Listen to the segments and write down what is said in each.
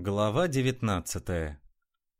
Глава 19.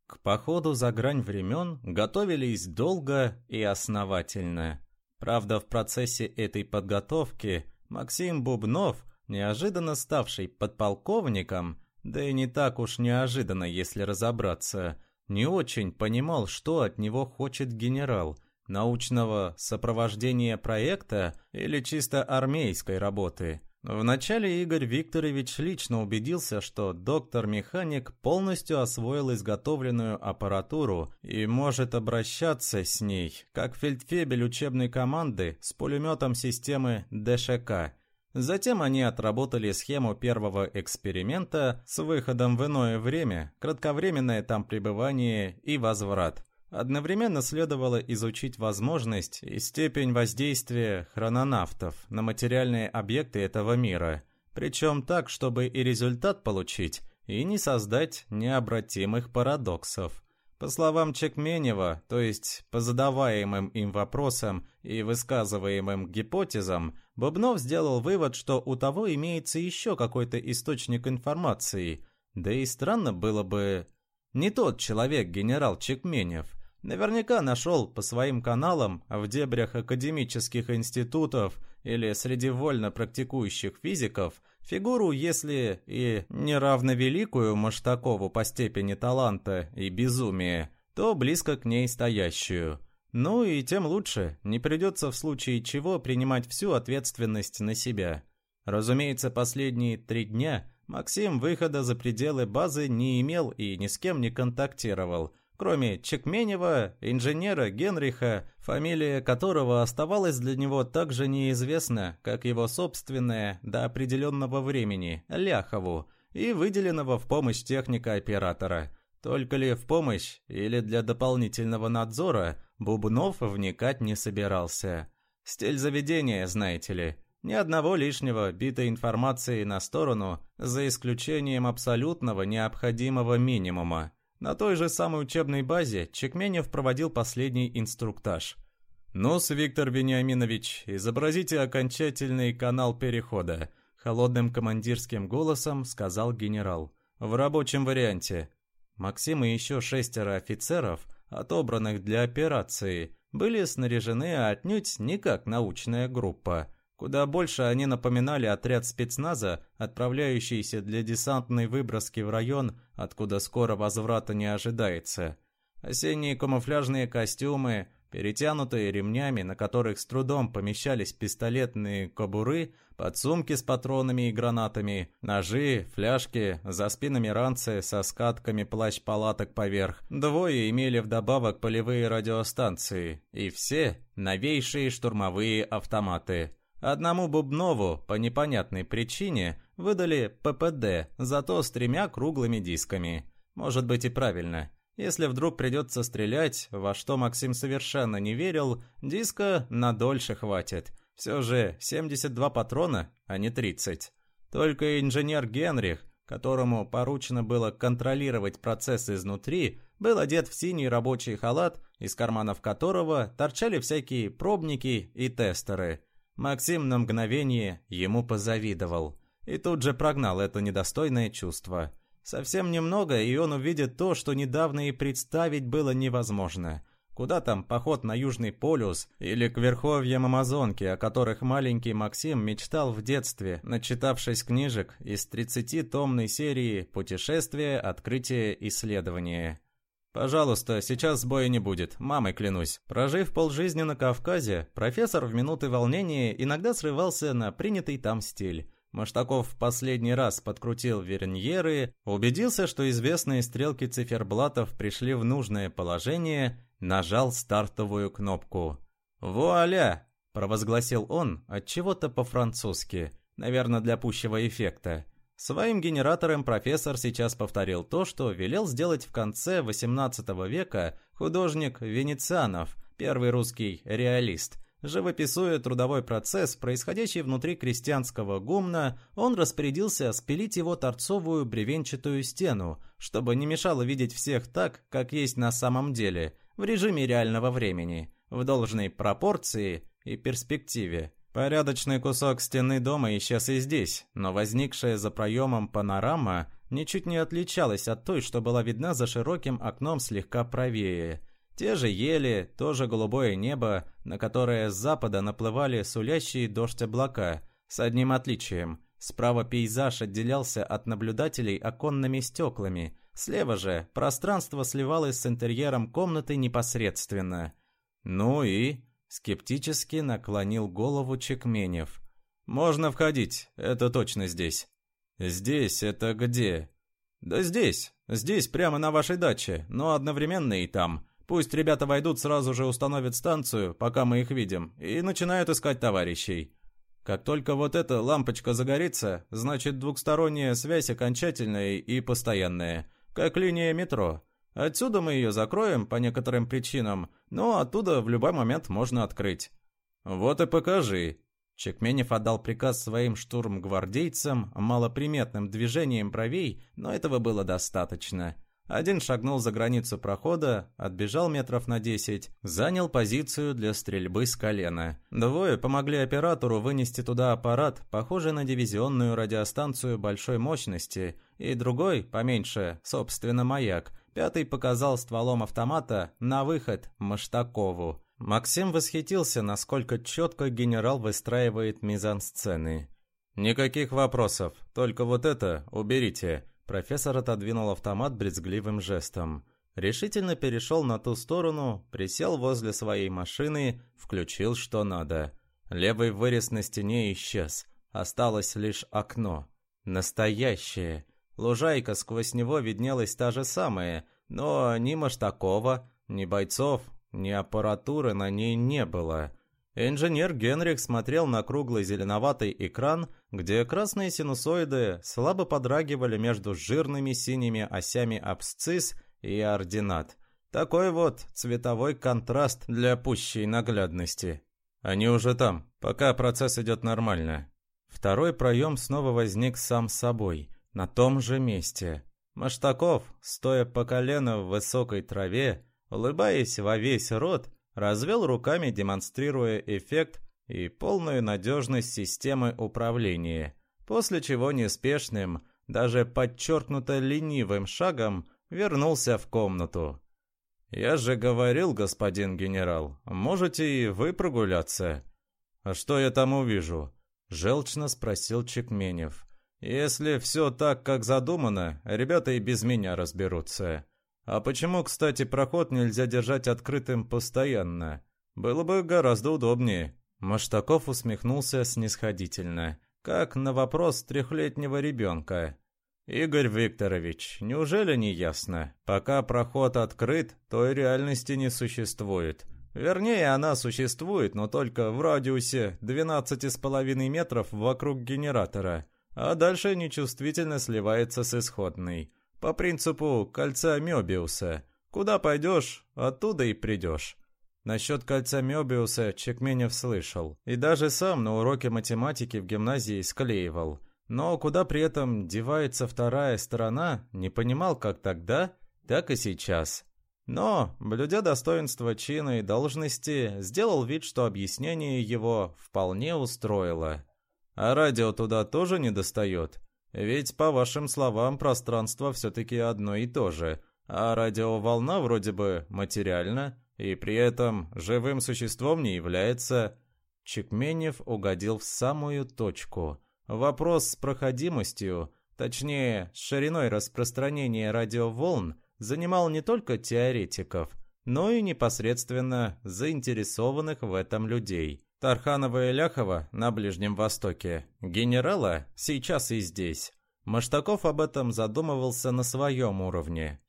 К походу за грань времен готовились долго и основательно. Правда, в процессе этой подготовки Максим Бубнов, неожиданно ставший подполковником, да и не так уж неожиданно, если разобраться, не очень понимал, что от него хочет генерал – научного сопровождения проекта или чисто армейской работы – Вначале Игорь Викторович лично убедился, что доктор-механик полностью освоил изготовленную аппаратуру и может обращаться с ней, как фельдфебель учебной команды с пулеметом системы ДШК. Затем они отработали схему первого эксперимента с выходом в иное время, кратковременное там пребывание и возврат. Одновременно следовало изучить возможность и степень воздействия хрононавтов на материальные объекты этого мира, причем так, чтобы и результат получить, и не создать необратимых парадоксов. По словам Чекменева, то есть по задаваемым им вопросам и высказываемым гипотезам, Бубнов сделал вывод, что у того имеется еще какой-то источник информации. Да и странно было бы... Не тот человек, генерал Чекменев. Наверняка нашел по своим каналам в дебрях академических институтов или среди вольно практикующих физиков фигуру, если и неравновеликую Маштакову по степени таланта и безумия, то близко к ней стоящую. Ну и тем лучше, не придется в случае чего принимать всю ответственность на себя. Разумеется, последние три дня Максим выхода за пределы базы не имел и ни с кем не контактировал – кроме Чекменева, инженера Генриха, фамилия которого оставалась для него так же неизвестна, как его собственная до определенного времени, Ляхову, и выделенного в помощь техника-оператора. Только ли в помощь или для дополнительного надзора Бубнов вникать не собирался. Стиль заведения, знаете ли. Ни одного лишнего битой информации на сторону, за исключением абсолютного необходимого минимума. На той же самой учебной базе Чекменев проводил последний инструктаж. «Ну-с, Виктор Вениаминович, изобразите окончательный канал перехода», холодным командирским голосом сказал генерал. «В рабочем варианте». Максим и еще шестеро офицеров, отобранных для операции, были снаряжены отнюдь не как научная группа – Куда больше они напоминали отряд спецназа, отправляющийся для десантной выброски в район, откуда скоро возврата не ожидается. Осенние камуфляжные костюмы, перетянутые ремнями, на которых с трудом помещались пистолетные кобуры, подсумки с патронами и гранатами, ножи, фляжки, за спинами ранцы со скатками плащ-палаток поверх. Двое имели вдобавок полевые радиостанции, и все новейшие штурмовые автоматы. Одному Бубнову по непонятной причине выдали ППД, зато с тремя круглыми дисками. Может быть и правильно. Если вдруг придется стрелять, во что Максим совершенно не верил, диска надольше хватит. Все же 72 патрона, а не 30. Только инженер Генрих, которому поручено было контролировать процесс изнутри, был одет в синий рабочий халат, из карманов которого торчали всякие пробники и тестеры – Максим на мгновение ему позавидовал и тут же прогнал это недостойное чувство. Совсем немного, и он увидит то, что недавно и представить было невозможно. Куда там поход на Южный полюс или к верховьям Амазонки, о которых маленький Максим мечтал в детстве, начитавшись книжек из 30-томной серии «Путешествие, открытие, исследование». «Пожалуйста, сейчас сбоя не будет, мамой клянусь». Прожив полжизни на Кавказе, профессор в минуты волнения иногда срывался на принятый там стиль. Маштаков в последний раз подкрутил верньеры, убедился, что известные стрелки циферблатов пришли в нужное положение, нажал стартовую кнопку. «Вуаля!» – провозгласил он от чего-то по-французски, наверное, для пущего эффекта. Своим генератором профессор сейчас повторил то, что велел сделать в конце XVIII века художник Венецианов, первый русский реалист. Живописуя трудовой процесс, происходящий внутри крестьянского гумна, он распорядился спилить его торцовую бревенчатую стену, чтобы не мешало видеть всех так, как есть на самом деле, в режиме реального времени, в должной пропорции и перспективе. Порядочный кусок стены дома исчез и здесь, но возникшая за проемом панорама ничуть не отличалась от той, что была видна за широким окном слегка правее. Те же ели, тоже голубое небо, на которое с запада наплывали сулящие дождь облака, с одним отличием. Справа пейзаж отделялся от наблюдателей оконными стеклами, слева же пространство сливалось с интерьером комнаты непосредственно. Ну и Скептически наклонил голову Чекменев. «Можно входить, это точно здесь». «Здесь это где?» «Да здесь, здесь, прямо на вашей даче, но одновременно и там. Пусть ребята войдут, сразу же установят станцию, пока мы их видим, и начинают искать товарищей. Как только вот эта лампочка загорится, значит двухсторонняя связь окончательная и постоянная, как линия метро. Отсюда мы ее закроем по некоторым причинам, но оттуда в любой момент можно открыть. Вот и покажи. Чекменев отдал приказ своим штурмгвардейцам малоприметным движением бровей, но этого было достаточно. Один шагнул за границу прохода, отбежал метров на десять, занял позицию для стрельбы с колена. Двое помогли оператору вынести туда аппарат, похожий на дивизионную радиостанцию большой мощности, и другой, поменьше, собственно, маяк, Пятый показал стволом автомата на выход Маштакову. Максим восхитился, насколько четко генерал выстраивает мизансцены. «Никаких вопросов, только вот это уберите». Профессор отодвинул автомат брезгливым жестом. Решительно перешел на ту сторону, присел возле своей машины, включил что надо. Левый вырез на стене исчез. Осталось лишь окно. Настоящее. Лужайка сквозь него виднелась та же самая, но ни Маштакова, ни бойцов, ни аппаратуры на ней не было. Инженер Генрих смотрел на круглый зеленоватый экран, где красные синусоиды слабо подрагивали между жирными синими осями абсцисс и ординат. Такой вот цветовой контраст для пущей наглядности. Они уже там, пока процесс идет нормально. Второй проем снова возник сам собой – на том же месте. Маштаков, стоя по колено в высокой траве, улыбаясь во весь рот, развел руками, демонстрируя эффект и полную надежность системы управления, после чего неспешным, даже подчеркнуто ленивым шагом вернулся в комнату. «Я же говорил, господин генерал, можете и вы прогуляться». «А что я там увижу?» — желчно спросил Чекменев. Если все так, как задумано, ребята и без меня разберутся. А почему, кстати, проход нельзя держать открытым постоянно? Было бы гораздо удобнее. Маштаков усмехнулся снисходительно, как на вопрос трехлетнего ребенка. «Игорь Викторович, неужели не ясно? Пока проход открыт, той реальности не существует. Вернее, она существует, но только в радиусе 12,5 метров вокруг генератора» а дальше нечувствительно сливается с исходной. По принципу кольца Мёбиуса. Куда пойдешь, оттуда и придешь. Насчет кольца Мёбиуса Чекменев слышал, и даже сам на уроке математики в гимназии склеивал. Но куда при этом девается вторая сторона, не понимал как тогда, так и сейчас. Но, блюдя достоинство чина и должности, сделал вид, что объяснение его вполне устроило. А радио туда тоже не достает? Ведь, по вашим словам, пространство все-таки одно и то же, а радиоволна вроде бы материальна, и при этом живым существом не является. Чекменев угодил в самую точку. Вопрос с проходимостью, точнее, с шириной распространения радиоволн, занимал не только теоретиков, но и непосредственно заинтересованных в этом людей. Тарханова и Ляхова на Ближнем Востоке, генерала сейчас и здесь. Маштаков об этом задумывался на своем уровне.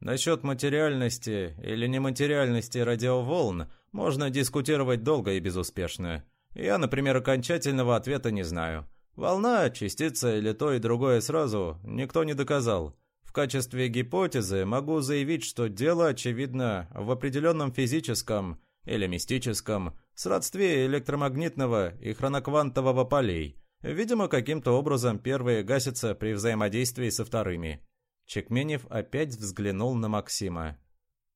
Насчет материальности или нематериальности радиоволн можно дискутировать долго и безуспешно. Я, например, окончательного ответа не знаю. Волна, частица или то и другое сразу никто не доказал. В качестве гипотезы могу заявить, что дело, очевидно, в определенном физическом или мистическом сродстве электромагнитного и хроноквантового полей. Видимо, каким-то образом первые гасятся при взаимодействии со вторыми. Чекменев опять взглянул на Максима.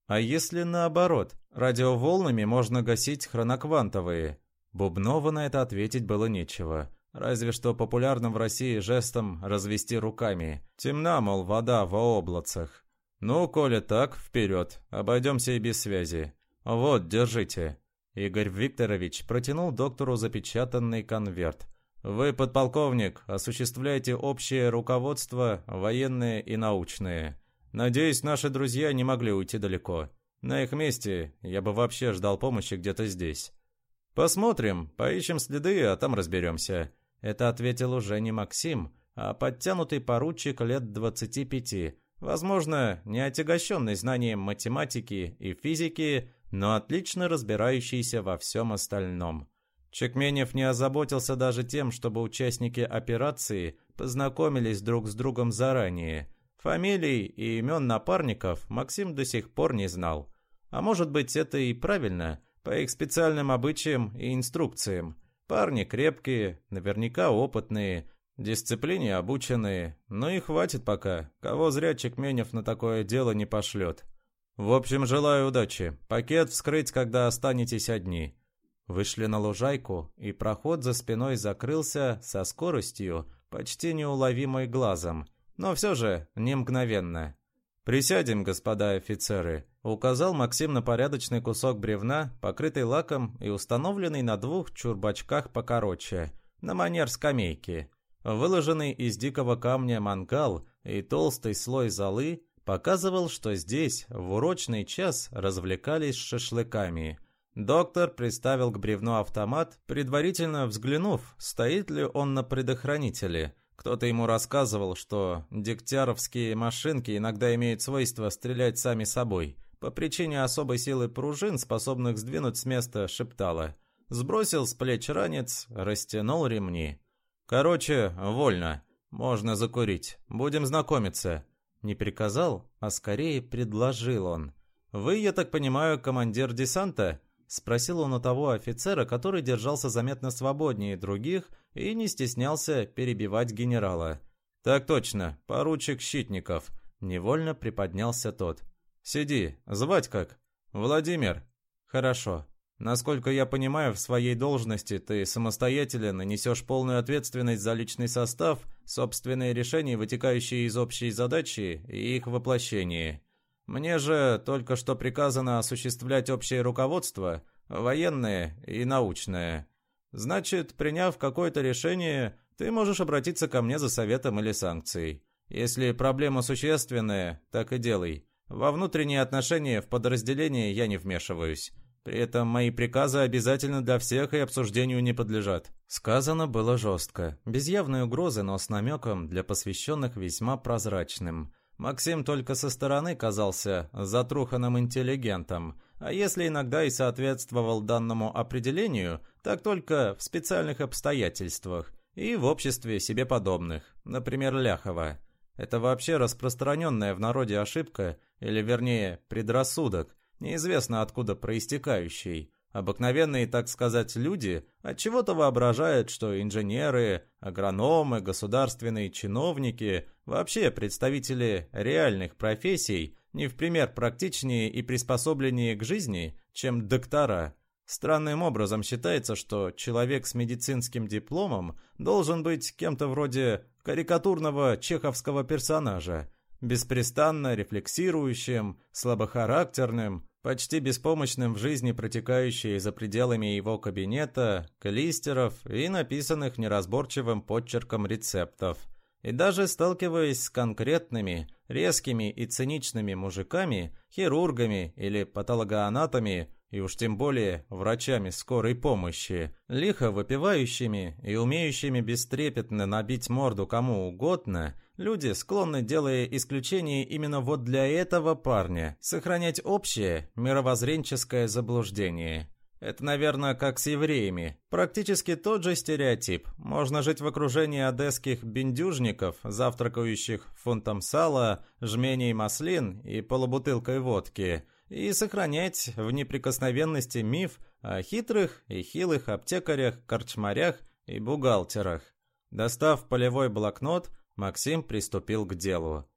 А если наоборот, радиоволнами можно гасить хроноквантовые? Бубнову на это ответить было нечего. Разве что популярным в России жестом развести руками. Темна, мол, вода в облацах. Ну, коли так, вперед. Обойдемся и без связи. Вот, держите. Игорь Викторович протянул доктору запечатанный конверт. Вы, подполковник, осуществляете общее руководство, военное и научное. Надеюсь, наши друзья не могли уйти далеко. На их месте я бы вообще ждал помощи где-то здесь. Посмотрим, поищем следы, а там разберемся. Это ответил уже не Максим, а подтянутый поручик лет 25, возможно, не отягощенный знанием математики и физики, но отлично разбирающийся во всем остальном. Чекменев не озаботился даже тем, чтобы участники операции познакомились друг с другом заранее. Фамилий и имен напарников Максим до сих пор не знал. А может быть, это и правильно, по их специальным обычаям и инструкциям. Парни крепкие, наверняка опытные, дисциплине обученные, но и хватит пока, кого зря Чекменев на такое дело не пошлет. В общем, желаю удачи. Пакет вскрыть, когда останетесь одни. Вышли на лужайку, и проход за спиной закрылся со скоростью, почти неуловимой глазом, но все же не мгновенно. «Присядем, господа офицеры», — указал Максим на порядочный кусок бревна, покрытый лаком и установленный на двух чурбачках покороче, на манер скамейки. Выложенный из дикого камня мангал и толстый слой золы показывал, что здесь в урочный час развлекались шашлыками — Доктор приставил к бревну автомат, предварительно взглянув, стоит ли он на предохранителе. Кто-то ему рассказывал, что дегтяровские машинки иногда имеют свойство стрелять сами собой. По причине особой силы пружин, способных сдвинуть с места, шептала. Сбросил с плеч ранец, растянул ремни. «Короче, вольно. Можно закурить. Будем знакомиться». Не приказал, а скорее предложил он. «Вы, я так понимаю, командир десанта?» Спросил он у того офицера, который держался заметно свободнее других и не стеснялся перебивать генерала. «Так точно, поручик Щитников». Невольно приподнялся тот. «Сиди, звать как?» «Владимир». «Хорошо. Насколько я понимаю, в своей должности ты самостоятельно несешь полную ответственность за личный состав, собственные решения, вытекающие из общей задачи и их воплощение. Мне же только что приказано осуществлять общее руководство, военное и научное. Значит, приняв какое-то решение, ты можешь обратиться ко мне за советом или санкцией. Если проблема существенная, так и делай. Во внутренние отношения в подразделении я не вмешиваюсь. При этом мои приказы обязательно для всех и обсуждению не подлежат. Сказано было жестко, без явной угрозы, но с намеком для посвященных весьма прозрачным. Максим только со стороны казался затруханным интеллигентом, а если иногда и соответствовал данному определению, так только в специальных обстоятельствах и в обществе себе подобных, например, Ляхова. Это вообще распространенная в народе ошибка, или вернее, предрассудок, неизвестно откуда проистекающий, Обыкновенные, так сказать, люди от чего то воображают, что инженеры, агрономы, государственные чиновники, вообще представители реальных профессий, не в пример практичнее и приспособленнее к жизни, чем доктора. Странным образом считается, что человек с медицинским дипломом должен быть кем-то вроде карикатурного чеховского персонажа, беспрестанно рефлексирующим, слабохарактерным, почти беспомощным в жизни протекающей за пределами его кабинета, клистеров и написанных неразборчивым подчерком рецептов. И даже сталкиваясь с конкретными, резкими и циничными мужиками, хирургами или патологоанатами, и уж тем более врачами скорой помощи, лихо выпивающими и умеющими бестрепетно набить морду кому угодно, люди склонны, делая исключение именно вот для этого парня, сохранять общее мировоззренческое заблуждение. Это, наверное, как с евреями. Практически тот же стереотип. Можно жить в окружении одесских бендюжников, завтракающих фунтом сала, жменей маслин и полубутылкой водки – и сохранять в неприкосновенности миф о хитрых и хилых аптекарях, корчмарях и бухгалтерах. Достав полевой блокнот, Максим приступил к делу.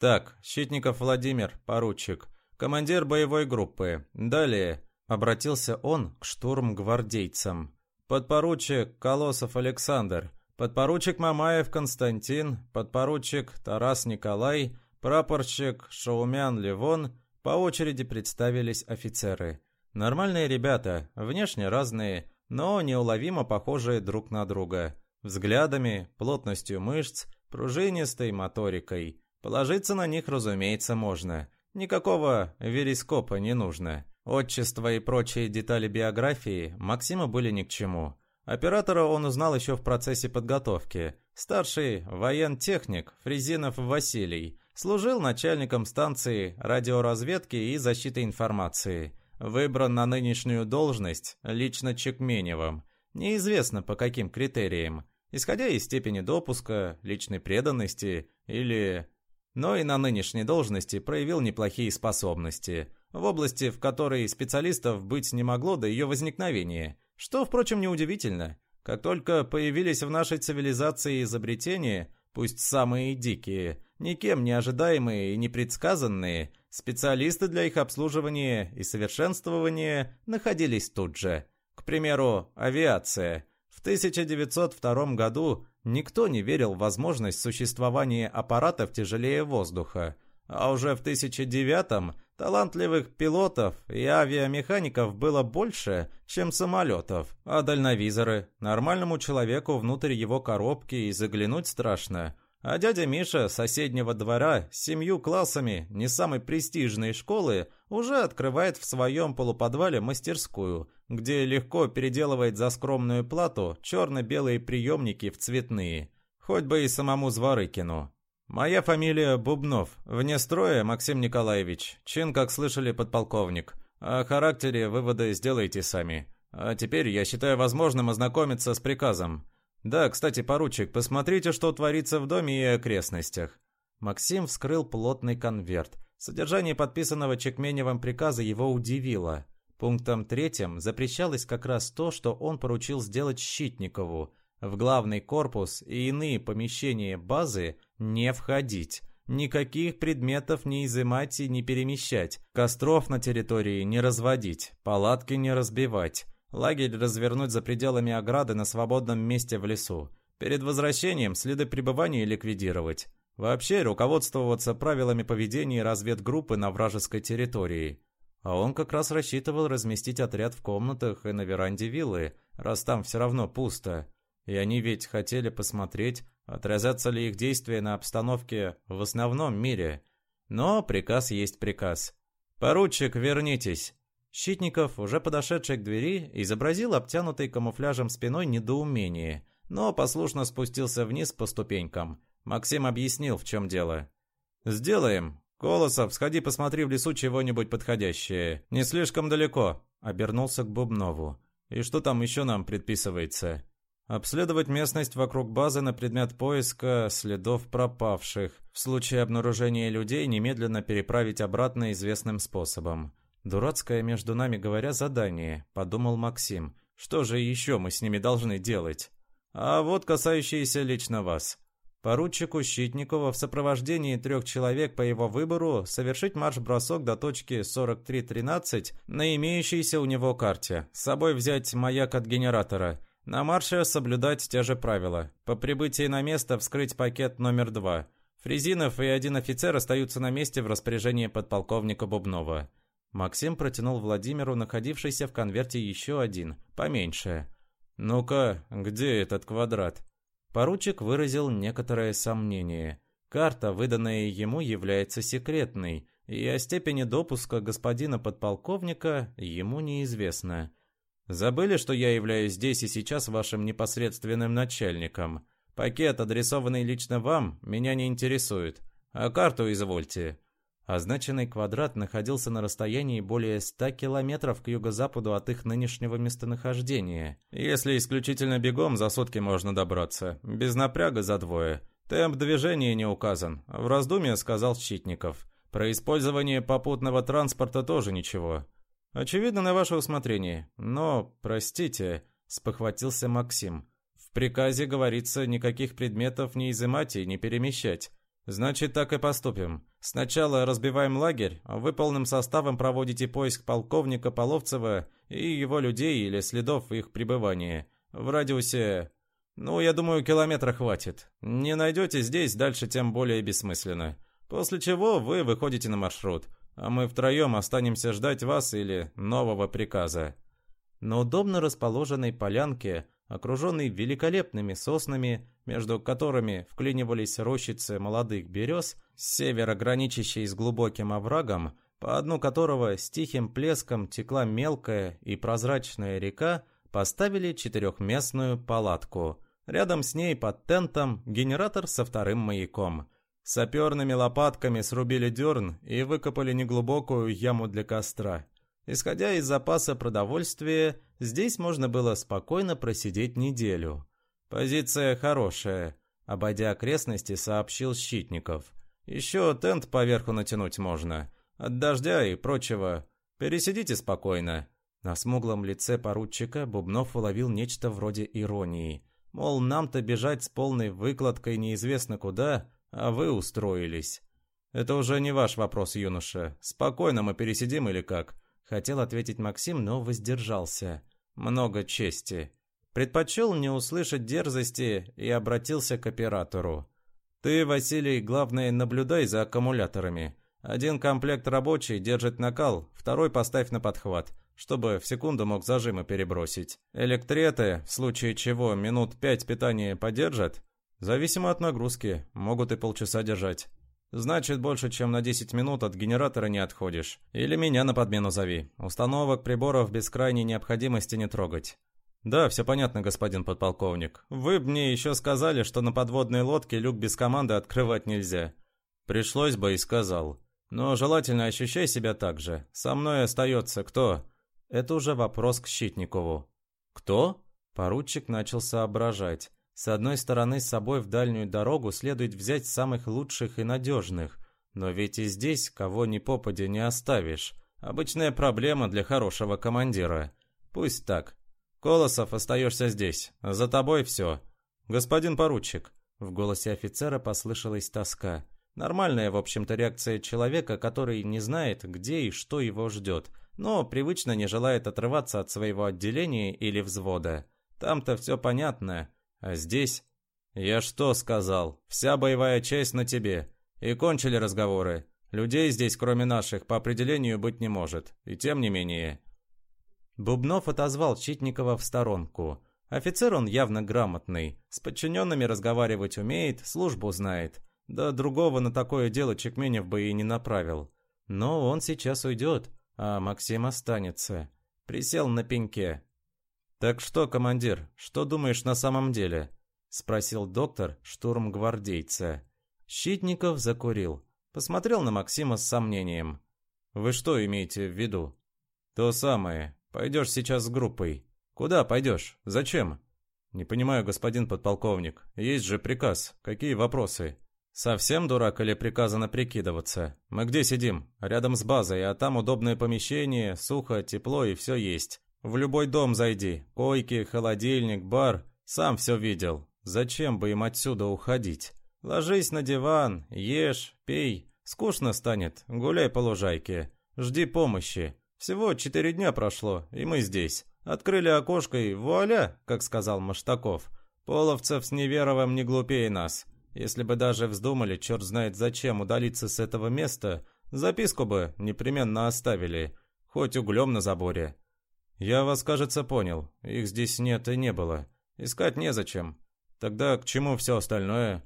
«Так, Щитников Владимир, поручик, командир боевой группы. Далее...» Обратился он к штурмгвардейцам. подпоручик Колосов Александр, подпоручик Мамаев Константин, подпоручик Тарас Николай, прапорщик Шаумян Левон, по очереди представились офицеры. Нормальные ребята, внешне разные, но неуловимо похожие друг на друга. Взглядами, плотностью мышц, пружинистой моторикой. Положиться на них, разумеется, можно. Никакого верископа не нужно. Отчество и прочие детали биографии Максима были ни к чему. Оператора он узнал еще в процессе подготовки. Старший воентехник Фрезинов Василий служил начальником станции радиоразведки и защиты информации. Выбран на нынешнюю должность лично Чекменевым. Неизвестно по каким критериям. Исходя из степени допуска, личной преданности или... Но и на нынешней должности проявил неплохие способности в области, в которой специалистов быть не могло до ее возникновения, что, впрочем, неудивительно. Как только появились в нашей цивилизации изобретения, пусть самые дикие, никем не ожидаемые и непредсказанные, специалисты для их обслуживания и совершенствования находились тут же. К примеру, авиация. В 1902 году никто не верил в возможность существования аппаратов тяжелее воздуха, а уже в 1909 Талантливых пилотов и авиамехаников было больше, чем самолетов, а дальновизоры нормальному человеку внутрь его коробки и заглянуть страшно. А дядя Миша соседнего двора с семью классами не самой престижной школы уже открывает в своем полуподвале мастерскую, где легко переделывает за скромную плату черно-белые приемники в цветные. Хоть бы и самому Зворыкину. «Моя фамилия Бубнов. Вне строя Максим Николаевич. Чин, как слышали, подполковник. О характере выводы сделайте сами. А теперь я считаю возможным ознакомиться с приказом. Да, кстати, поручик, посмотрите, что творится в доме и окрестностях». Максим вскрыл плотный конверт. Содержание подписанного Чекменевым приказа его удивило. Пунктом третьим запрещалось как раз то, что он поручил сделать Щитникову – в главный корпус и иные помещения базы не входить. Никаких предметов не изымать и не перемещать. Костров на территории не разводить. Палатки не разбивать. Лагерь развернуть за пределами ограды на свободном месте в лесу. Перед возвращением следы пребывания ликвидировать. Вообще руководствоваться правилами поведения разведгруппы на вражеской территории. А он как раз рассчитывал разместить отряд в комнатах и на веранде виллы, раз там все равно пусто. И они ведь хотели посмотреть, отразятся ли их действия на обстановке в основном мире. Но приказ есть приказ. «Поручик, вернитесь!» Щитников, уже подошедший к двери, изобразил обтянутый камуфляжем спиной недоумение, но послушно спустился вниз по ступенькам. Максим объяснил, в чем дело. «Сделаем. Колосов, сходи посмотри в лесу чего-нибудь подходящее. Не слишком далеко», — обернулся к Бубнову. «И что там еще нам предписывается?» Обследовать местность вокруг базы на предмет поиска следов пропавших. В случае обнаружения людей немедленно переправить обратно известным способом. Дурацкое, между нами говоря, задание, подумал Максим. Что же еще мы с ними должны делать? А вот касающиеся лично вас. Поручику Щитникову в сопровождении трех человек по его выбору совершить марш-бросок до точки 4313 на имеющейся у него карте. С собой взять маяк от генератора – на марше соблюдать те же правила. По прибытии на место вскрыть пакет номер два. Фрезинов и один офицер остаются на месте в распоряжении подполковника Бубнова. Максим протянул Владимиру находившийся в конверте еще один, поменьше. «Ну-ка, где этот квадрат?» Поручик выразил некоторое сомнение. Карта, выданная ему, является секретной, и о степени допуска господина подполковника ему неизвестно. Забыли, что я являюсь здесь и сейчас вашим непосредственным начальником? Пакет, адресованный лично вам, меня не интересует. А карту извольте». Означенный квадрат находился на расстоянии более 100 километров к юго-западу от их нынешнего местонахождения. Если исключительно бегом, за сутки можно добраться. Без напряга за двое. Темп движения не указан. В раздумье сказал Щитников. Про использование попутного транспорта тоже ничего. «Очевидно, на ваше усмотрение. Но, простите», — спохватился Максим. «В приказе говорится никаких предметов не изымать и не перемещать. Значит, так и поступим. Сначала разбиваем лагерь, а вы полным составом проводите поиск полковника Половцева и его людей или следов их пребывания. В радиусе... Ну, я думаю, километра хватит. Не найдете здесь, дальше тем более бессмысленно. После чего вы выходите на маршрут, а мы втроем останемся ждать вас или нового приказа. На удобно расположенной полянке, окруженной великолепными соснами, между которыми вклинивались рощицы молодых берез, с севера граничащей с глубоким оврагом, по дну которого с тихим плеском текла мелкая и прозрачная река, поставили четырехместную палатку. Рядом с ней под тентом генератор со вторым маяком. Саперными лопатками срубили дерн и выкопали неглубокую яму для костра. Исходя из запаса продовольствия, здесь можно было спокойно просидеть неделю. Позиция хорошая, обойдя окрестности, сообщил Щитников. Еще тент поверху натянуть можно. От дождя и прочего. Пересидите спокойно». На смуглом лице поручика Бубнов уловил нечто вроде иронии. Мол, нам-то бежать с полной выкладкой неизвестно куда, а вы устроились. «Это уже не ваш вопрос, юноша. Спокойно мы пересидим или как?» Хотел ответить Максим, но воздержался. «Много чести». Предпочел не услышать дерзости и обратился к оператору. «Ты, Василий, главное, наблюдай за аккумуляторами. Один комплект рабочий держит накал, второй поставь на подхват, чтобы в секунду мог зажимы перебросить. Электреты, в случае чего, минут пять питания поддержат? Зависимо от нагрузки, могут и полчаса держать. Значит, больше чем на 10 минут от генератора не отходишь. Или меня на подмену зови. Установок приборов без крайней необходимости не трогать. «Да, все понятно, господин подполковник. Вы мне еще сказали, что на подводной лодке люк без команды открывать нельзя. Пришлось бы и сказал. Но желательно ощущай себя так же. Со мной остается кто? Это уже вопрос к Щитникову. Кто? Поручик начал соображать. С одной стороны, с собой в дальнюю дорогу следует взять самых лучших и надежных. Но ведь и здесь кого ни попадя не оставишь. Обычная проблема для хорошего командира. Пусть так. Колосов, остаешься здесь. За тобой все. Господин поручик. В голосе офицера послышалась тоска. Нормальная, в общем-то, реакция человека, который не знает, где и что его ждет, но привычно не желает отрываться от своего отделения или взвода. Там-то все понятно, а здесь... «Я что сказал? Вся боевая часть на тебе. И кончили разговоры. Людей здесь, кроме наших, по определению быть не может. И тем не менее...» Бубнов отозвал Читникова в сторонку. Офицер он явно грамотный, с подчиненными разговаривать умеет, службу знает. Да другого на такое дело Чекменев бы и не направил. Но он сейчас уйдет, а Максим останется. Присел на пеньке. «Так что, командир, что думаешь на самом деле?» Спросил доктор штурмгвардейца. Щитников закурил. Посмотрел на Максима с сомнением. «Вы что имеете в виду?» «То самое. Пойдешь сейчас с группой». «Куда пойдешь? Зачем?» «Не понимаю, господин подполковник. Есть же приказ. Какие вопросы?» «Совсем дурак или приказано прикидываться? Мы где сидим? Рядом с базой, а там удобное помещение, сухо, тепло и все есть. В любой дом зайди. Койки, холодильник, бар. Сам все видел. Зачем бы им отсюда уходить? Ложись на диван, ешь, пей. Скучно станет, гуляй по лужайке. Жди помощи. Всего четыре дня прошло, и мы здесь. Открыли окошко и вуаля, как сказал Маштаков. Половцев с Неверовым не глупее нас». Если бы даже вздумали, черт знает зачем, удалиться с этого места, записку бы непременно оставили, хоть углем на заборе. Я вас, кажется, понял. Их здесь нет и не было. Искать незачем. Тогда к чему все остальное?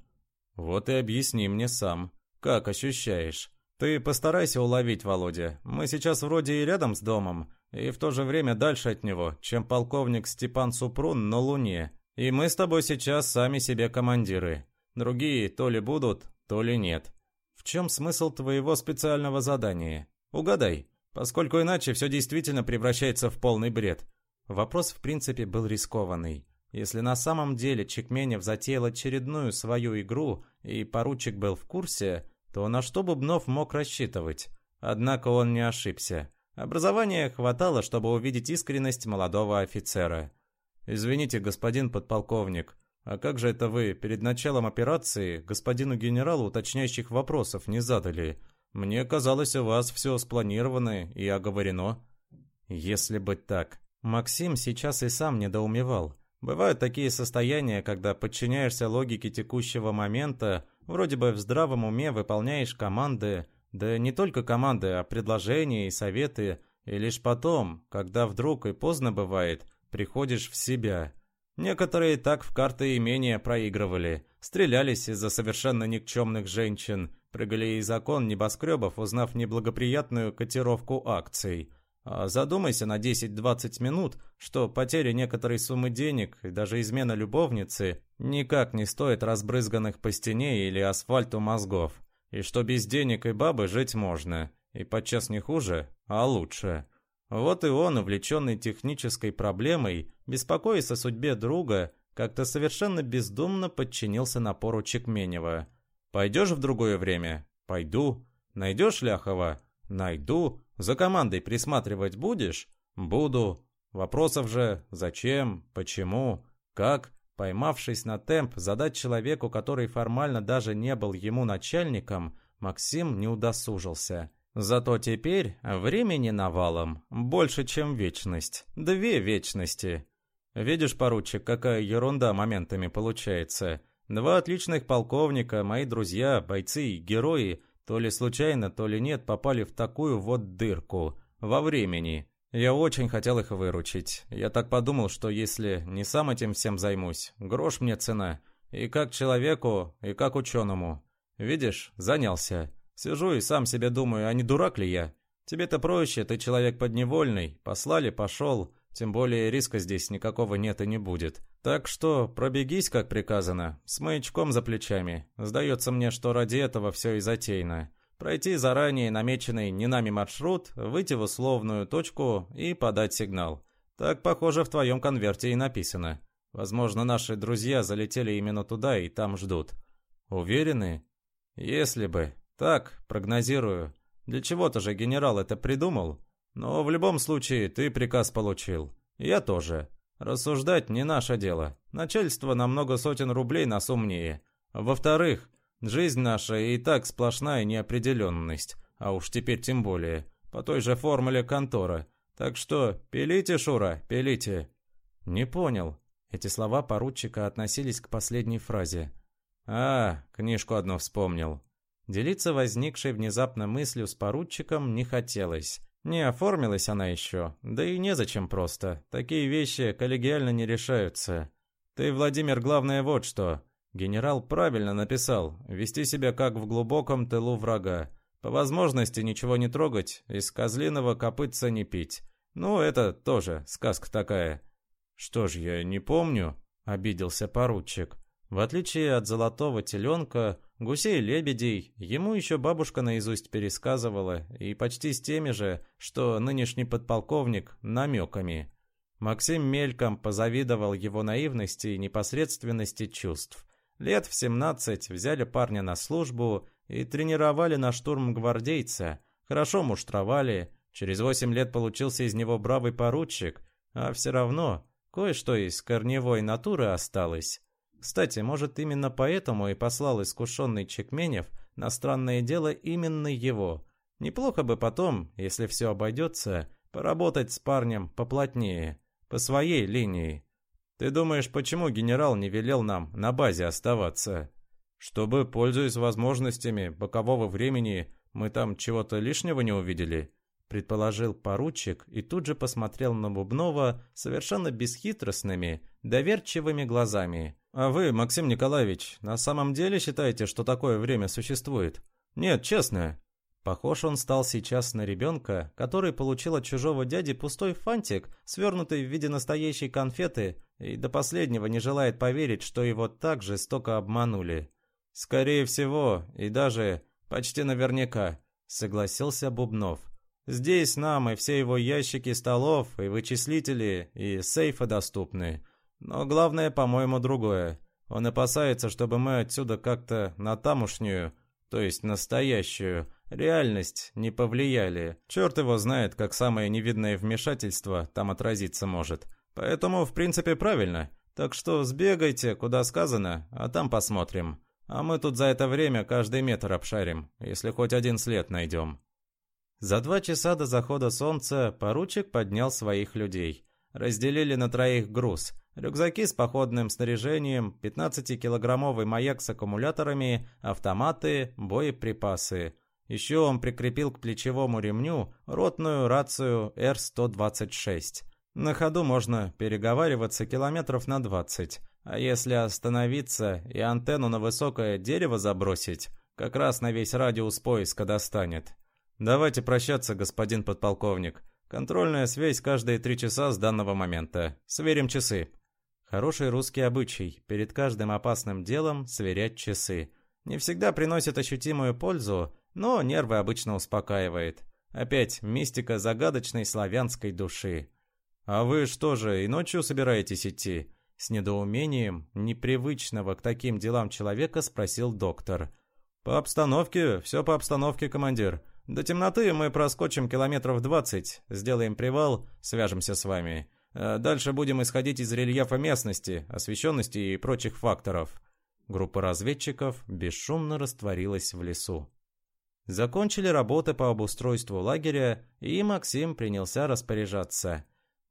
Вот и объясни мне сам. Как ощущаешь? Ты постарайся уловить Володя. Мы сейчас вроде и рядом с домом, и в то же время дальше от него, чем полковник Степан Супрун на Луне. И мы с тобой сейчас сами себе командиры. Другие то ли будут, то ли нет. В чем смысл твоего специального задания? Угадай, поскольку иначе все действительно превращается в полный бред. Вопрос в принципе был рискованный. Если на самом деле Чекменев затеял очередную свою игру, и поручик был в курсе, то на что Бубнов мог рассчитывать? Однако он не ошибся. Образования хватало, чтобы увидеть искренность молодого офицера. «Извините, господин подполковник, а как же это вы перед началом операции господину генералу уточняющих вопросов не задали? Мне казалось, у вас все спланировано и оговорено. Если бы так. Максим сейчас и сам недоумевал. Бывают такие состояния, когда подчиняешься логике текущего момента, вроде бы в здравом уме выполняешь команды, да не только команды, а предложения и советы, и лишь потом, когда вдруг и поздно бывает, приходишь в себя. Некоторые так в карты имения проигрывали, стрелялись из-за совершенно никчемных женщин, прыгали из окон небоскребов, узнав неблагоприятную котировку акций – а задумайся на 10-20 минут, что потеря некоторой суммы денег и даже измена любовницы никак не стоит разбрызганных по стене или асфальту мозгов, и что без денег и бабы жить можно, и подчас не хуже, а лучше. Вот и он, увлеченный технической проблемой, беспокоясь о судьбе друга, как-то совершенно бездумно подчинился напору Чекменева. «Пойдешь в другое время?» «Пойду». «Найдешь Ляхова?» «Найду». За командой присматривать будешь? Буду. Вопросов же зачем, почему, как, поймавшись на темп, задать человеку, который формально даже не был ему начальником, Максим не удосужился. Зато теперь времени навалом, больше, чем вечность. Две вечности. Видишь, поручик, какая ерунда моментами получается. Два отличных полковника, мои друзья, бойцы и герои то ли случайно, то ли нет, попали в такую вот дырку. Во времени. Я очень хотел их выручить. Я так подумал, что если не сам этим всем займусь, грош мне цена. И как человеку, и как ученому. Видишь, занялся. Сижу и сам себе думаю, а не дурак ли я? Тебе-то проще, ты человек подневольный. Послали, пошел. Тем более риска здесь никакого нет и не будет. Так что пробегись, как приказано, с маячком за плечами. Сдается мне, что ради этого все и затеяно. Пройти заранее намеченный не нами маршрут, выйти в условную точку и подать сигнал. Так, похоже, в твоем конверте и написано. Возможно, наши друзья залетели именно туда и там ждут. Уверены? Если бы. Так, прогнозирую. Для чего-то же генерал это придумал. Но в любом случае ты приказ получил. Я тоже. Рассуждать не наше дело. Начальство на много сотен рублей нас умнее. Во-вторых, жизнь наша и так сплошная неопределенность. А уж теперь тем более. По той же формуле контора. Так что пилите, Шура, пилите. Не понял. Эти слова поручика относились к последней фразе. А, книжку одну вспомнил. Делиться возникшей внезапно мыслью с поручиком не хотелось. Не оформилась она еще, да и незачем просто. Такие вещи коллегиально не решаются. Ты, Владимир, главное вот что. Генерал правильно написал. Вести себя как в глубоком тылу врага. По возможности ничего не трогать, из козлиного копытца не пить. Ну, это тоже сказка такая. Что ж, я не помню, обиделся поручик. В отличие от золотого теленка, гусей-лебедей ему еще бабушка наизусть пересказывала, и почти с теми же, что нынешний подполковник, намеками. Максим мельком позавидовал его наивности и непосредственности чувств. Лет в 17 взяли парня на службу и тренировали на штурм гвардейца, хорошо муштровали, через 8 лет получился из него бравый поручик, а все равно кое-что из корневой натуры осталось. Кстати, может, именно поэтому и послал искушенный Чекменев на странное дело именно его. Неплохо бы потом, если все обойдется, поработать с парнем поплотнее, по своей линии. Ты думаешь, почему генерал не велел нам на базе оставаться? Чтобы, пользуясь возможностями бокового времени, мы там чего-то лишнего не увидели? предположил поручик и тут же посмотрел на Бубнова совершенно бесхитростными, доверчивыми глазами. «А вы, Максим Николаевич, на самом деле считаете, что такое время существует?» «Нет, честно». Похож он стал сейчас на ребенка, который получил от чужого дяди пустой фантик, свернутый в виде настоящей конфеты, и до последнего не желает поверить, что его так жестоко обманули. «Скорее всего, и даже почти наверняка», — согласился Бубнов. Здесь нам и все его ящики столов, и вычислители, и сейфы доступны. Но главное, по-моему, другое. Он опасается, чтобы мы отсюда как-то на тамошнюю, то есть настоящую, реальность не повлияли. Черт его знает, как самое невидное вмешательство там отразиться может. Поэтому, в принципе, правильно. Так что сбегайте, куда сказано, а там посмотрим. А мы тут за это время каждый метр обшарим, если хоть один след найдем. За два часа до захода солнца поручик поднял своих людей. разделили на троих груз. Рюкзаки с походным снаряжением, 15-килограммовый маяк с аккумуляторами, автоматы, боеприпасы. Еще он прикрепил к плечевому ремню ротную рацию Р-126. На ходу можно переговариваться километров на 20, а если остановиться и антенну на высокое дерево забросить, как раз на весь радиус поиска достанет. Давайте прощаться, господин подполковник. Контрольная связь каждые три часа с данного момента. Сверим часы. Хороший русский обычай. Перед каждым опасным делом сверять часы. Не всегда приносит ощутимую пользу, но нервы обычно успокаивает. Опять мистика загадочной славянской души. «А вы что же, и ночью собираетесь идти?» С недоумением, непривычного к таким делам человека, спросил доктор. «По обстановке, все по обстановке, командир. До темноты мы проскочим километров двадцать, сделаем привал, свяжемся с вами. А дальше будем исходить из рельефа местности, освещенности и прочих факторов». Группа разведчиков бесшумно растворилась в лесу. Закончили работы по обустройству лагеря, и Максим принялся распоряжаться.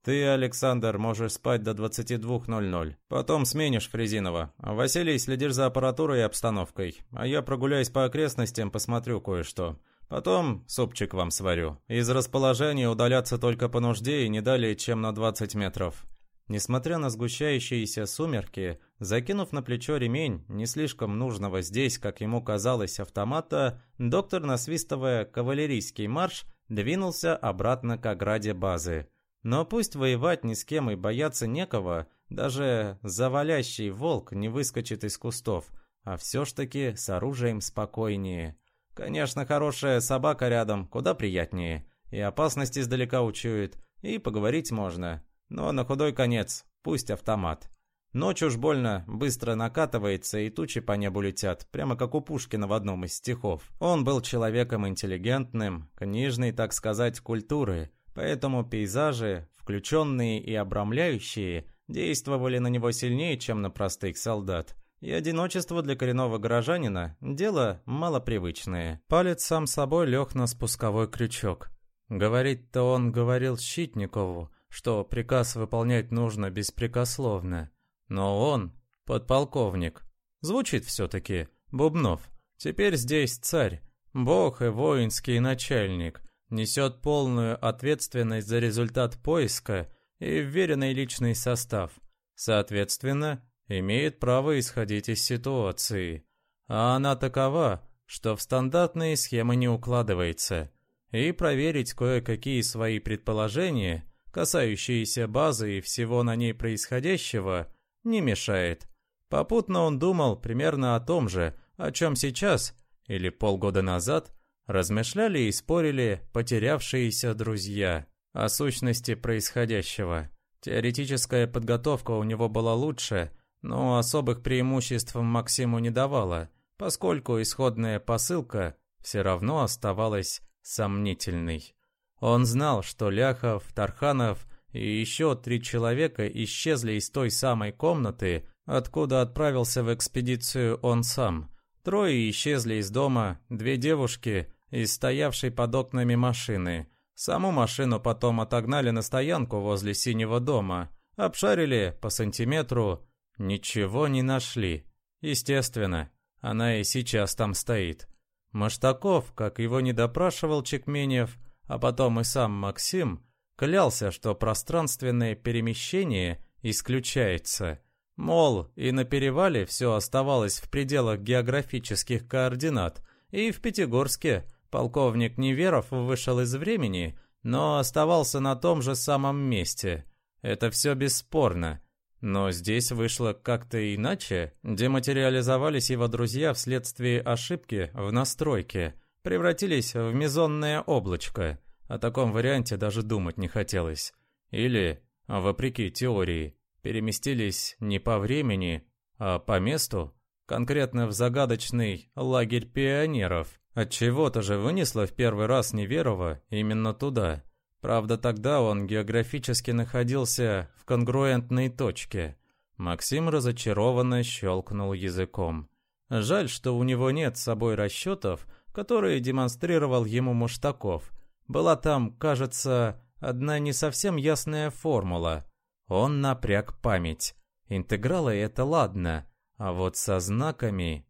«Ты, Александр, можешь спать до 22.00. Потом сменишь Фрезинова. Василий, следишь за аппаратурой и обстановкой. А я прогуляюсь по окрестностям, посмотрю кое-что. Потом супчик вам сварю. Из расположения удаляться только по нужде и не далее, чем на 20 метров». Несмотря на сгущающиеся сумерки, закинув на плечо ремень, не слишком нужного здесь, как ему казалось, автомата, доктор, насвистывая кавалерийский марш, двинулся обратно к ограде базы. Но пусть воевать ни с кем и бояться некого, даже завалящий волк не выскочит из кустов, а все ж таки с оружием спокойнее. Конечно, хорошая собака рядом, куда приятнее, и опасность издалека учует, и поговорить можно. Но на худой конец, пусть автомат. Ночь уж больно быстро накатывается, и тучи по небу летят, прямо как у Пушкина в одном из стихов. Он был человеком интеллигентным, книжной, так сказать, культуры, Поэтому пейзажи, включенные и обрамляющие, действовали на него сильнее, чем на простых солдат. И одиночество для коренного горожанина – дело малопривычное. Палец сам собой лег на спусковой крючок. Говорить-то он говорил Щитникову, что приказ выполнять нужно беспрекословно. Но он – подполковник. Звучит все-таки Бубнов. Теперь здесь царь, бог и воинский начальник – несет полную ответственность за результат поиска и вверенный личный состав. Соответственно, имеет право исходить из ситуации. А она такова, что в стандартные схемы не укладывается. И проверить кое-какие свои предположения, касающиеся базы и всего на ней происходящего, не мешает. Попутно он думал примерно о том же, о чем сейчас, или полгода назад, Размышляли и спорили потерявшиеся друзья о сущности происходящего. Теоретическая подготовка у него была лучше, но особых преимуществ Максиму не давала, поскольку исходная посылка все равно оставалась сомнительной. Он знал, что Ляхов, Тарханов и еще три человека исчезли из той самой комнаты, откуда отправился в экспедицию он сам. Трое исчезли из дома, две девушки из стоявшей под окнами машины. Саму машину потом отогнали на стоянку возле синего дома, обшарили по сантиметру, ничего не нашли. Естественно, она и сейчас там стоит. Маштаков, как его не допрашивал Чекменев, а потом и сам Максим, клялся, что пространственное перемещение исключается. Мол, и на перевале все оставалось в пределах географических координат, и в Пятигорске – Полковник Неверов вышел из времени, но оставался на том же самом месте. Это все бесспорно. Но здесь вышло как-то иначе. Дематериализовались его друзья вследствие ошибки в настройке. Превратились в мезонное облачко. О таком варианте даже думать не хотелось. Или, вопреки теории, переместились не по времени, а по месту, конкретно в загадочный лагерь пионеров. Отчего-то же вынесло в первый раз Неверова именно туда. Правда, тогда он географически находился в конгруентной точке. Максим разочарованно щелкнул языком. Жаль, что у него нет с собой расчетов, которые демонстрировал ему Муштаков. Была там, кажется, одна не совсем ясная формула. Он напряг память. Интегралы — это ладно, а вот со знаками...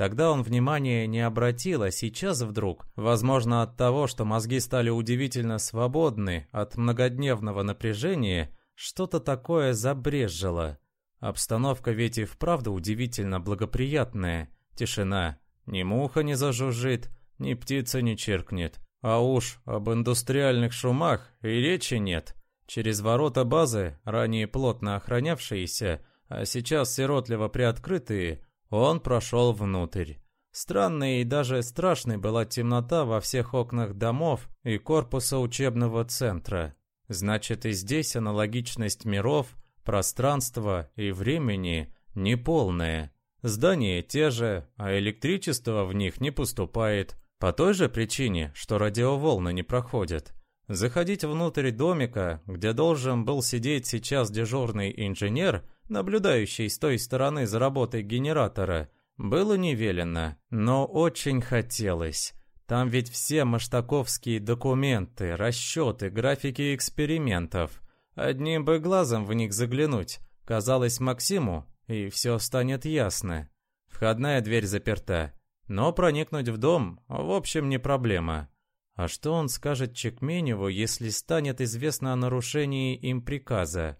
Тогда он внимания не обратил, а сейчас вдруг, возможно от того, что мозги стали удивительно свободны от многодневного напряжения, что-то такое забрежило. Обстановка ведь и вправду удивительно благоприятная. Тишина. Ни муха не зажужжит, ни птица не чиркнет. А уж об индустриальных шумах и речи нет. Через ворота базы, ранее плотно охранявшиеся, а сейчас сиротливо приоткрытые, он прошел внутрь. Странной и даже страшной была темнота во всех окнах домов и корпуса учебного центра. Значит, и здесь аналогичность миров, пространства и времени неполная. Здания те же, а электричество в них не поступает. По той же причине, что радиоволны не проходят. Заходить внутрь домика, где должен был сидеть сейчас дежурный инженер, наблюдающий с той стороны за работой генератора, было не велено, но очень хотелось. Там ведь все маштаковские документы, расчеты, графики экспериментов. Одним бы глазом в них заглянуть, казалось Максиму, и все станет ясно. Входная дверь заперта, но проникнуть в дом, в общем, не проблема. А что он скажет Чекменеву, если станет известно о нарушении им приказа?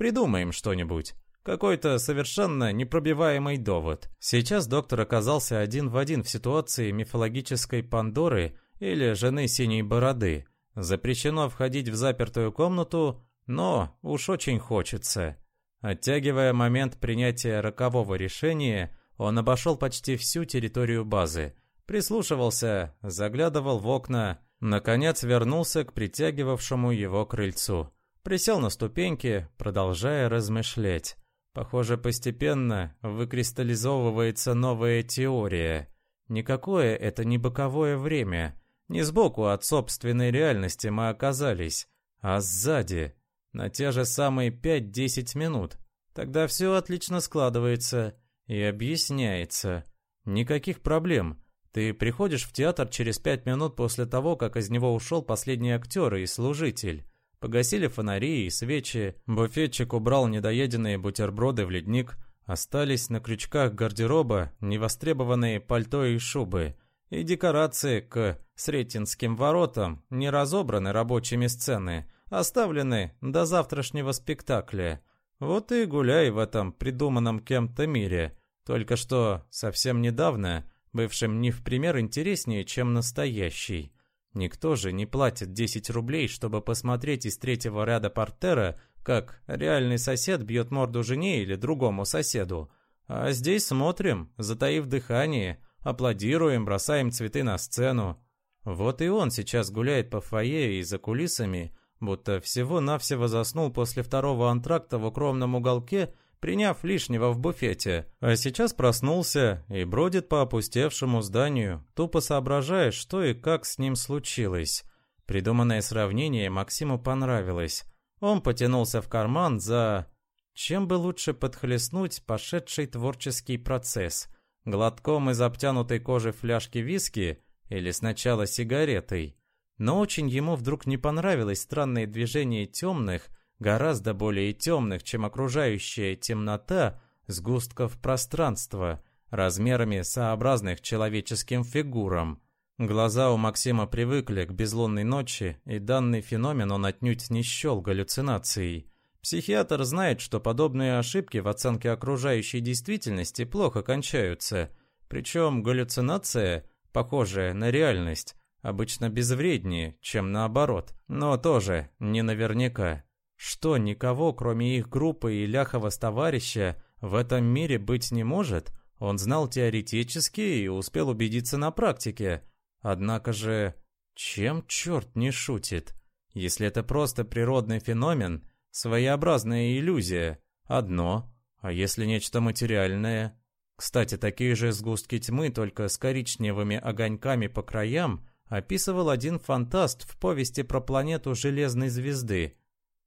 Придумаем что-нибудь. Какой-то совершенно непробиваемый довод. Сейчас доктор оказался один в один в ситуации мифологической Пандоры или жены Синей Бороды. Запрещено входить в запертую комнату, но уж очень хочется. Оттягивая момент принятия рокового решения, он обошел почти всю территорию базы, Прислушивался, заглядывал в окна, наконец вернулся к притягивавшему его крыльцу. Присел на ступеньки, продолжая размышлять. Похоже, постепенно выкристаллизовывается новая теория. Никакое это не боковое время. Не сбоку от собственной реальности мы оказались, а сзади, на те же самые 5-10 минут. Тогда все отлично складывается и объясняется. Никаких проблем. Ты приходишь в театр через пять минут после того, как из него ушел последний актер и служитель. Погасили фонари и свечи, буфетчик убрал недоеденные бутерброды в ледник, остались на крючках гардероба невостребованные пальто и шубы, и декорации к Сретенским воротам не разобраны рабочими сцены, оставлены до завтрашнего спектакля. Вот и гуляй в этом придуманном кем-то мире. Только что совсем недавно бывшим не в пример интереснее, чем настоящий. Никто же не платит 10 рублей, чтобы посмотреть из третьего ряда портера, как реальный сосед бьет морду жене или другому соседу. А здесь смотрим, затаив дыхание, аплодируем, бросаем цветы на сцену. Вот и он сейчас гуляет по фойе и за кулисами, будто всего-навсего заснул после второго антракта в укромном уголке приняв лишнего в буфете, а сейчас проснулся и бродит по опустевшему зданию, тупо соображая, что и как с ним случилось. Придуманное сравнение Максиму понравилось. Он потянулся в карман за... Чем бы лучше подхлестнуть пошедший творческий процесс? Глотком из обтянутой кожи фляжки виски или сначала сигаретой? Но очень ему вдруг не понравилось странное движение темных, гораздо более темных, чем окружающая темнота, сгустков пространства, размерами сообразных человеческим фигурам. Глаза у Максима привыкли к безлунной ночи, и данный феномен он отнюдь не счел галлюцинацией. Психиатр знает, что подобные ошибки в оценке окружающей действительности плохо кончаются. Причем галлюцинация, похожая на реальность, обычно безвреднее, чем наоборот, но тоже не наверняка. Что никого, кроме их группы и Ляхова с товарища, в этом мире быть не может, он знал теоретически и успел убедиться на практике. Однако же, чем черт не шутит? Если это просто природный феномен, своеобразная иллюзия, одно, а если нечто материальное? Кстати, такие же сгустки тьмы, только с коричневыми огоньками по краям, описывал один фантаст в повести про планету Железной Звезды –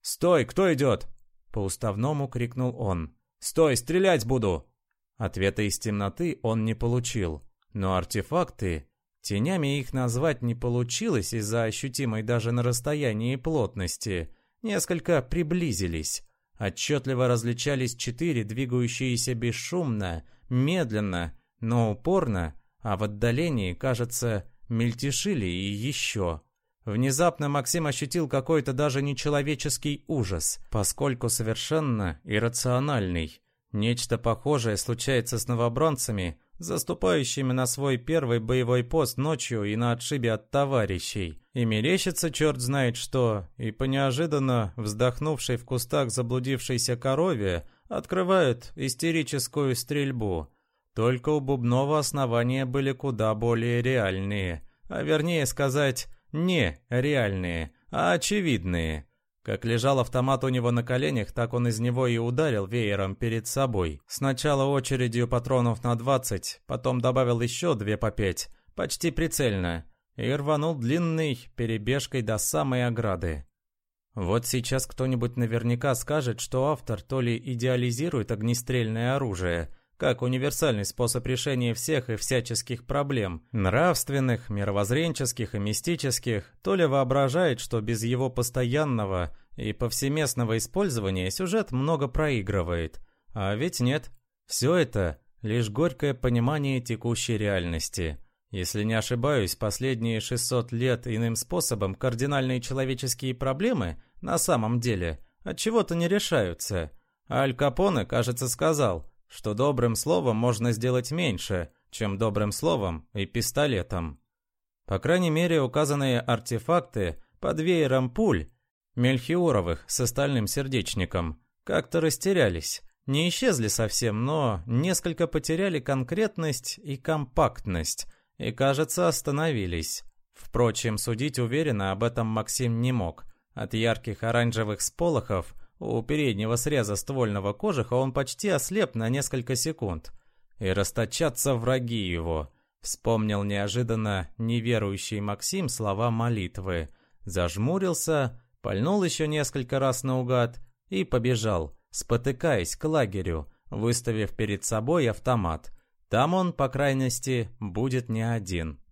«Стой, кто идет?» По-уставному крикнул он. «Стой, стрелять буду!» Ответа из темноты он не получил, но артефакты, тенями их назвать не получилось из-за ощутимой даже на расстоянии плотности, несколько приблизились. Отчетливо различались четыре, двигающиеся бесшумно, медленно, но упорно, а в отдалении, кажется, мельтешили и еще. Внезапно Максим ощутил какой-то даже нечеловеческий ужас, поскольку совершенно иррациональный. Нечто похожее случается с новобранцами, заступающими на свой первый боевой пост ночью и на отшибе от товарищей. И мерещится черт знает что, и по неожиданно вздохнувшей в кустах заблудившейся корове открывают истерическую стрельбу. Только у Бубнова основания были куда более реальные, а вернее сказать, не реальные, а очевидные. Как лежал автомат у него на коленях, так он из него и ударил веером перед собой. Сначала очередью патронов на 20, потом добавил еще две по пять, почти прицельно, и рванул длинной перебежкой до самой ограды. Вот сейчас кто-нибудь наверняка скажет, что автор то ли идеализирует огнестрельное оружие – как универсальный способ решения всех и всяческих проблем, нравственных, мировоззренческих и мистических, то ли воображает, что без его постоянного и повсеместного использования сюжет много проигрывает. А ведь нет. Все это лишь горькое понимание текущей реальности. Если не ошибаюсь, последние 600 лет иным способом кардинальные человеческие проблемы на самом деле от чего-то не решаются. Аль Капоне, кажется, сказал – что добрым словом можно сделать меньше, чем добрым словом и пистолетом. По крайней мере, указанные артефакты под веером пуль, мельхиоровых с остальным сердечником, как-то растерялись. Не исчезли совсем, но несколько потеряли конкретность и компактность, и, кажется, остановились. Впрочем, судить уверенно об этом Максим не мог. От ярких оранжевых сполохов у переднего среза ствольного кожуха он почти ослеп на несколько секунд. И расточатся враги его. Вспомнил неожиданно неверующий Максим слова молитвы. Зажмурился, пальнул еще несколько раз наугад и побежал, спотыкаясь к лагерю, выставив перед собой автомат. Там он, по крайности, будет не один.